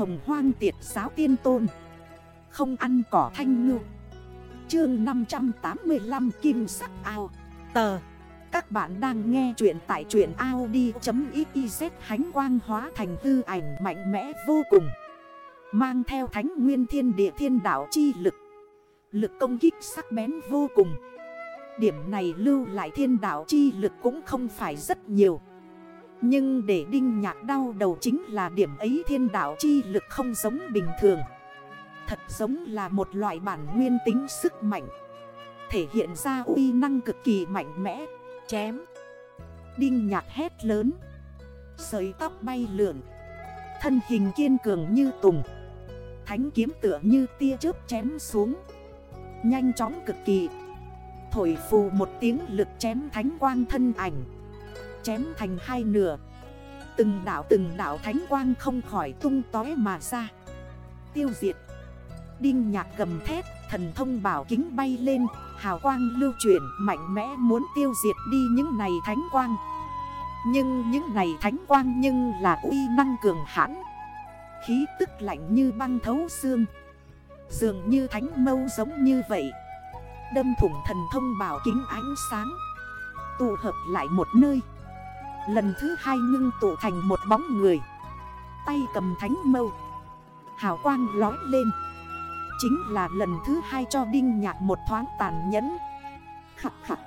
hồng hoang tiệt giáo tiên tôn. Không ăn cỏ thanh ngư. Chương 585 kim sắc ao. Tờ. Các bạn đang nghe chuyện tại chuyện Audi.xyz Hánh quang hóa thành hư ảnh mạnh mẽ vô cùng. Mang theo thánh nguyên thiên địa thiên đảo chi lực. Lực công kích sắc bén vô cùng. Điểm này lưu lại thiên đảo chi lực cũng không phải rất nhiều. Nhưng để đinh nhạc đau đầu chính là điểm ấy thiên đảo chi lực không giống bình thường. Thật giống là một loại bản nguyên tính sức mạnh. Thể hiện ra uy năng cực kỳ mạnh mẽ. Chém. Đinh nhạc hét lớn. Sợi tóc bay lượn. Thân hình kiên cường như tùng. Thánh kiếm tựa như tia chớp chém xuống. Nhanh chóng cực kỳ. Thổi phù một tiếng lực chém thánh quang thân ảnh. Chém thành hai nửa. Từng đảo từng đảo thánh quang không khỏi tung tói mà ra. Tiêu diệt. Đinh nhạc gầm thét, Thần thông bảo kính bay lên, Hào quang lưu chuyển, mạnh mẽ muốn tiêu diệt đi những này thánh quang. Nhưng những này thánh quang nhưng là uy năng cường hãn. Khí tức lạnh như băng thấu xương. Dường như thánh mâu giống như vậy. Đâm thủng thần thông bảo kính ánh sáng. Tụ hợp lại một nơi. Lần thứ hai ngưng tụ thành một bóng người. Tay cầm thánh mâu. Hào quang lói lên. Chính là lần thứ hai cho Đinh Nhạc một thoáng tàn nhẫn. Khắc khắc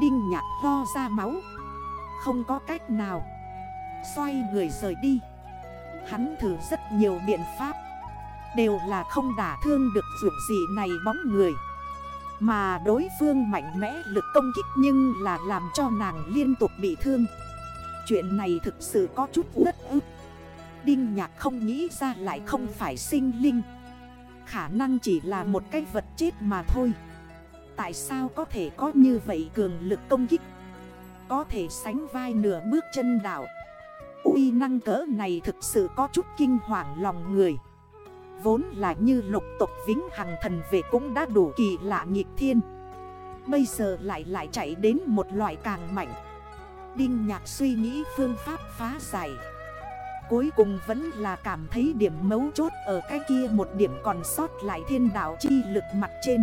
Đinh Nhạc ho ra máu. Không có cách nào. Xoay người rời đi. Hắn thử rất nhiều biện pháp. Đều là không đả thương được dù gì này bóng người. Mà đối phương mạnh mẽ lực công kích nhưng là làm cho nàng liên tục bị thương. Chuyện này thực sự có chút đất ức. Đinh nhạc không nghĩ ra lại không phải sinh linh. Khả năng chỉ là một cái vật chết mà thôi. Tại sao có thể có như vậy cường lực công kích? Có thể sánh vai nửa bước chân đảo uy năng cỡ này thực sự có chút kinh hoàng lòng người. Vốn là như lục tục vĩnh hằng thần về cũng đã đủ kỳ lạ nghịch thiên. Bây giờ lại lại chạy đến một loại càng mạnh. Đinh nhạc suy nghĩ phương pháp phá giải. Cuối cùng vẫn là cảm thấy điểm mấu chốt ở cái kia một điểm còn sót lại thiên đảo chi lực mặt trên.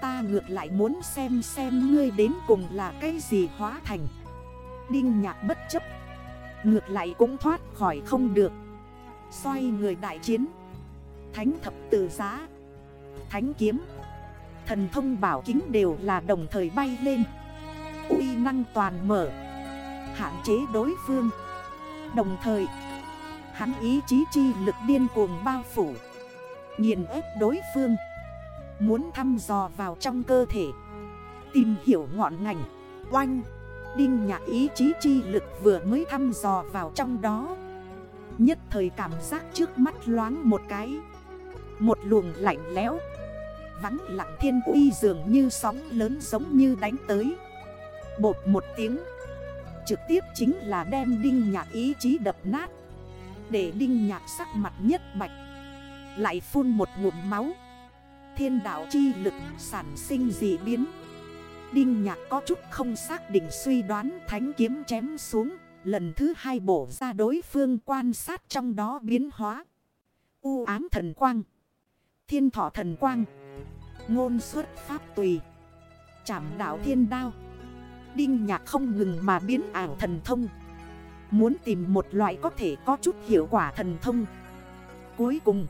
Ta ngược lại muốn xem xem ngươi đến cùng là cái gì hóa thành. Đinh nhạc bất chấp, Ngược lại cũng thoát khỏi không được. Xoay người đại chiến. Thánh thập tự giá, Thánh kiếm, Thần thông bảo kính đều là đồng thời bay lên. Uy năng toàn mở. Hạn chế đối phương. Đồng thời, Hắn ý chí chi lực điên cuồng bao phủ Nhìn ép đối phương. Muốn thăm dò vào trong cơ thể, Tìm hiểu ngọn ngành, Oanh, Đinh nhạc ý chí chi lực vừa mới thăm dò vào trong đó. Nhất thời cảm giác trước mắt loáng một cái, Một luồng lạnh lẽo, Vắng lặng thiên uy dường như sóng lớn giống như đánh tới. Bột một tiếng Trực tiếp chính là đem đinh nhạc ý chí đập nát. Để đinh nhạc sắc mặt nhất bạch, Lại phun một ngụm máu. Thiên đạo chi lực sản sinh dị biến. Đinh nhạc có chút không xác định suy đoán, thánh kiếm chém xuống, Lần thứ hai bổ ra đối phương quan sát trong đó biến hóa. U ám thần quang, Thiên thọ thần quang, Ngôn xuất pháp tùy, Chảm đảo thiên đao. Đinh nhạc không ngừng mà biến ảo thần thông. Muốn tìm một loại có thể có chút hiệu quả thần thông. Cuối cùng,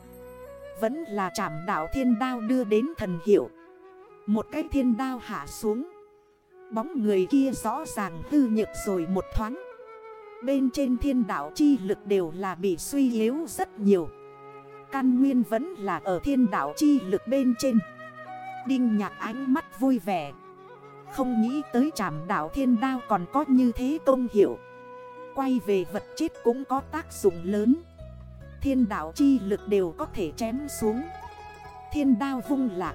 Vẫn là chảm đảo thiên đao đưa đến thần hiệu. Một cái thiên đao hạ xuống. Bóng người kia rõ ràng hư nhược rồi một thoáng. Bên trên thiên đảo chi lực đều là bị suy yếu rất nhiều. Căn nguyên vẫn là ở thiên đảo chi lực bên trên. Đinh nhạc ánh mắt vui vẻ. Không nghĩ tới trảm đảo thiên đao còn có như thế công hiệu. Quay về vật chết cũng có tác dụng lớn. Thiên đảo chi lực đều có thể chém xuống. Thiên đao vung lạc.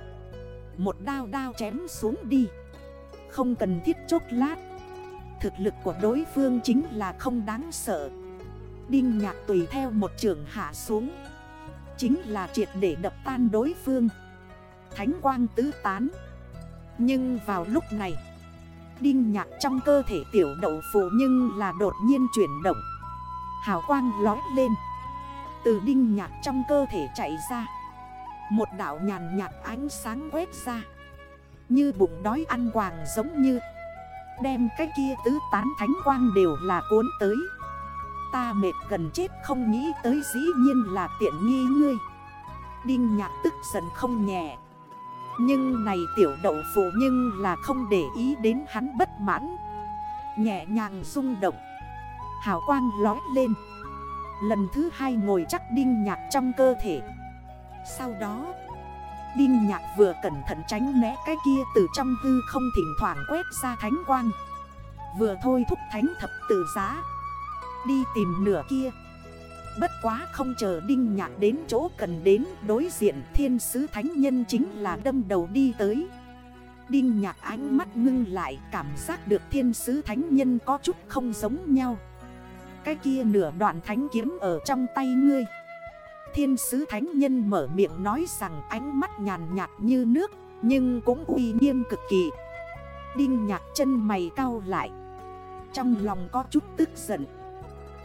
Một đao đao chém xuống đi. Không cần thiết chốc lát. Thực lực của đối phương chính là không đáng sợ. Đinh nhạc tùy theo một trường hạ xuống. Chính là triệt để đập tan đối phương. Thánh quang tứ tán. Nhưng vào lúc này, Đinh nhạc trong cơ thể tiểu đậu phụ nhưng là đột nhiên chuyển động. Hào quang lói lên. Từ đinh nhạc trong cơ thể chạy ra. Một đảo nhàn nhạt ánh sáng quét ra. Như bụng đói ăn quàng giống như. Đem cái kia tứ tán thánh quang đều là cuốn tới. Ta mệt gần chết không nghĩ tới dĩ nhiên là tiện nghi ngươi. Đinh nhạc tức giận không nhẹ. Nhưng này tiểu đậu phụ nhưng là không để ý đến hắn bất mãn. Nhẹ nhàng rung động. Hào quang lói lên. Lần thứ hai ngồi chắc đinh nhạc trong cơ thể. Sau đó, Đinh nhạc vừa cẩn thận tránh né cái kia từ trong hư không thỉnh thoảng quét ra thánh quang. Vừa thôi thúc thánh thập tử giá. Đi tìm nửa kia. Bất quá không chờ đinh nhạc đến chỗ cần đến, Đối diện thiên sứ thánh nhân chính là đâm đầu đi tới. Đinh nhạc ánh mắt ngưng lại, Cảm giác được thiên sứ thánh nhân có chút không giống nhau. Cái kia nửa đoạn thánh kiếm ở trong tay ngươi. Thiên sứ thánh nhân mở miệng nói rằng ánh mắt nhàn nhạt như nước, Nhưng cũng uy nghiêm cực kỳ. Đinh nhạc chân mày cao lại. Trong lòng có chút tức giận.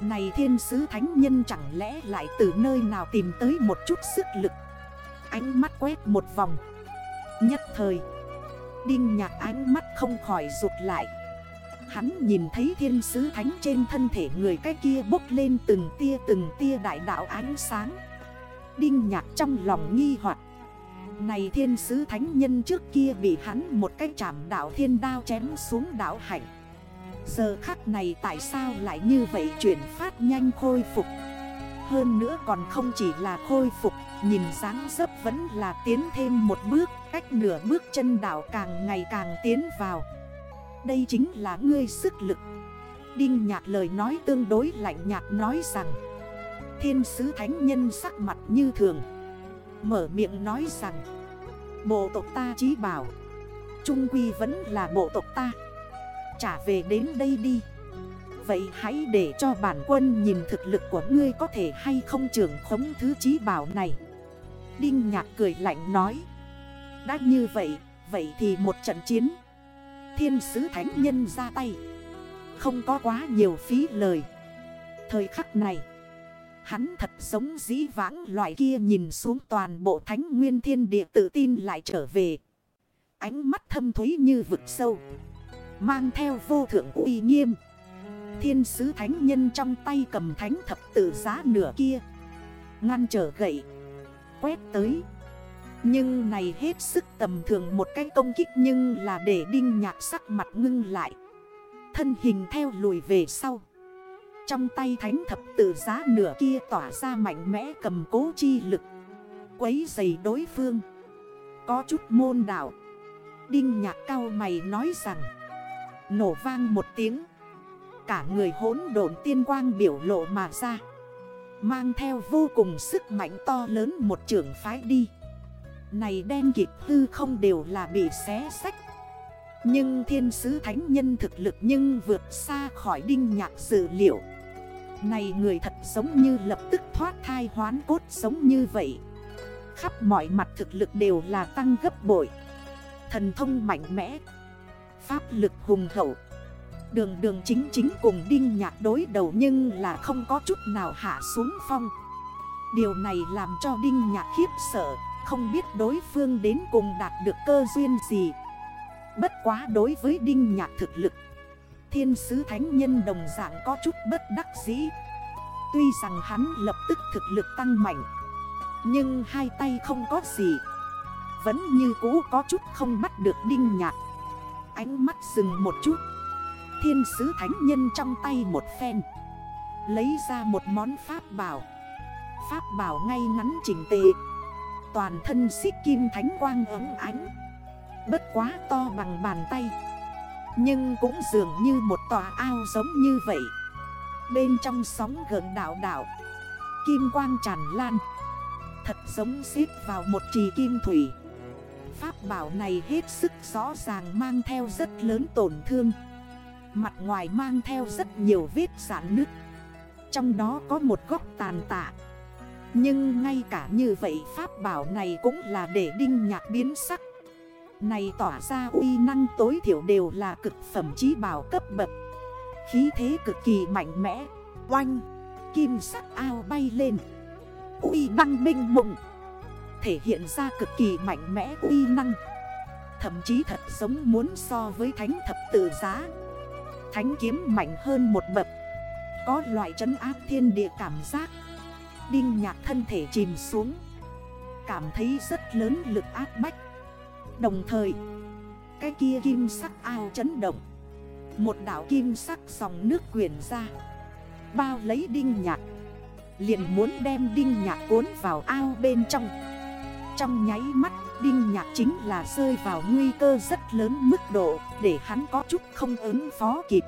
Này thiên sứ thánh nhân chẳng lẽ lại từ nơi nào tìm tới một chút sức lực? Ánh mắt quét một vòng. Nhất thời, Đinh nhạc ánh mắt không khỏi rụt lại. Hắn nhìn thấy thiên sứ thánh trên thân thể người cái kia bốc lên từng tia từng tia đại đạo ánh sáng. Đinh nhạc trong lòng nghi hoặc. Này thiên sứ thánh nhân trước kia bị hắn một cái chạm đảo thiên đao chém xuống đảo hạnh. Giờ khắc này tại sao lại như vậy chuyển phát nhanh khôi phục? Hơn nữa còn không chỉ là khôi phục, Nhìn dáng dấp vẫn là tiến thêm một bước, Cách nửa bước chân đảo càng ngày càng tiến vào. Đây chính là ngươi sức lực. Đinh nhạc lời nói tương đối lạnh nhạt nói rằng, Thiên sứ thánh nhân sắc mặt như thường, Mở miệng nói rằng, Bộ tộc ta chí bảo, Trung quy vẫn là bộ tộc ta. Trả về đến đây đi Vậy hãy để cho bản quân nhìn thực lực của ngươi có thể hay không trưởng khống thứ chí bảo này Đinh nhạc cười lạnh nói Đã như vậy, vậy thì một trận chiến Thiên sứ thánh nhân ra tay Không có quá nhiều phí lời Thời khắc này Hắn thật sống dĩ vãng loại kia nhìn xuống toàn bộ thánh nguyên thiên địa tự tin lại trở về. Ánh mắt thâm thúy như vực sâu. Mang theo vô thượng uy nghiêm. Thiên sứ thánh nhân trong tay cầm thánh thập tự giá nửa kia. Ngăn trở gậy. Quét tới. Nhưng này hết sức tầm thường một cái công kích nhưng là để đinh nhạc sắc mặt ngưng lại. Thân hình theo lùi về sau. Trong tay thánh thập tự giá nửa kia tỏa ra mạnh mẽ cầm cố chi lực Quấy dày đối phương Có chút môn đảo Đinh nhạc cao mày nói rằng Nổ vang một tiếng. Cả người hốn độn tiên quang biểu lộ mà ra. Mang theo vô cùng sức mạnh to lớn một trường phái đi. Này đen kịp hư không đều là bị xé sách. Nhưng thiên sứ thánh nhân thực lực nhưng vượt xa khỏi đinh nhạc dự liệu. Này người thật giống như lập tức thoát thai hoán cốt sống như vậy. Khắp mọi mặt thực lực đều là tăng gấp bội. Thần thông mạnh mẽ Pháp lực hùng hậu. Đường đường chính chính cùng đinh nhạc đối đầu nhưng là không có chút nào hạ xuống phong. Điều này làm cho đinh nhạc khiếp sợ, Không biết đối phương đến cùng đạt được cơ duyên gì. Bất quá đối với đinh nhạc thực lực, Thiên sứ thánh nhân đồng dạng có chút bất đắc dĩ. Tuy rằng hắn lập tức thực lực tăng mạnh, Nhưng hai tay không có gì. Vẫn như cũ có chút không bắt được đinh nhạc. Ánh mắt dừng một chút. Thiên sứ thánh nhân trong tay một phen. Lấy ra một món pháp bảo. Pháp bảo ngay ngắn chỉnh tề. Toàn thân xích kim thánh quang ấm ánh. Bất quá to bằng bàn tay. Nhưng cũng dường như một tòa ao giống như vậy. Bên trong sóng gần đảo đảo. Kim quang tràn lan. Thật giống xếp vào một trì kim thủy. Pháp bảo này hết sức rõ ràng mang theo rất lớn tổn thương. Mặt ngoài mang theo rất nhiều vết giãn nứt. Trong đó có một góc tàn tạ. Nhưng ngay cả như vậy pháp bảo này cũng là để đinh nhạc biến sắc. Này tỏa ra uy năng tối thiểu đều là cực phẩm trí bảo cấp bậc. Khí thế cực kỳ mạnh mẽ. Oanh! Kim sắc ao bay lên. Uy năng minh mộng. Thể hiện ra cực kỳ mạnh mẽ uy năng. Thậm chí thật giống muốn so với thánh thập tự giá. Thánh kiếm mạnh hơn một bậc. Có loại trấn áp thiên địa cảm giác. Đinh nhạc thân thể chìm xuống. Cảm thấy rất lớn lực áp bách. Đồng thời, Cái kia kim sắc ao chấn động. Một đảo kim sắc dòng nước quyển ra. Bao lấy đinh nhạc. Liền muốn đem đinh nhạc cuốn vào ao bên trong. Trong nháy mắt, Đinh nhạc chính là rơi vào nguy cơ rất lớn mức độ Để hắn có chút không ứng phó kịp.